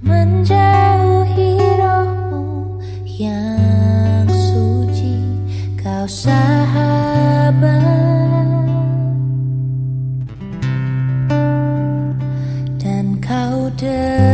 menjauhi rohmu yang suci kau sahabat. Dan kau dekat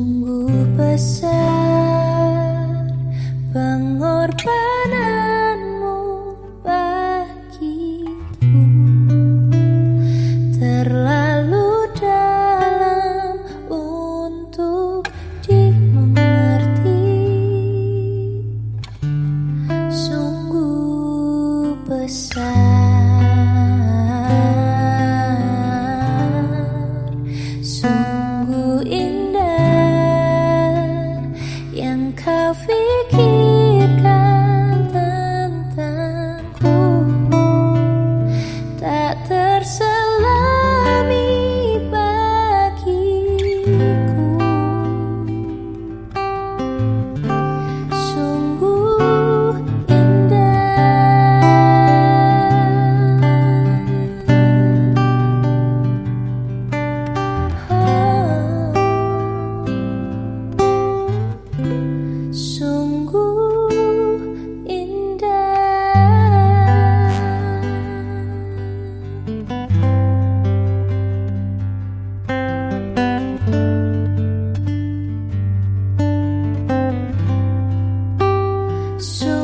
Sungguh besar pengorbananmu bagiku. Terlalu dalam untuk dimengerti. Sungguh besar. So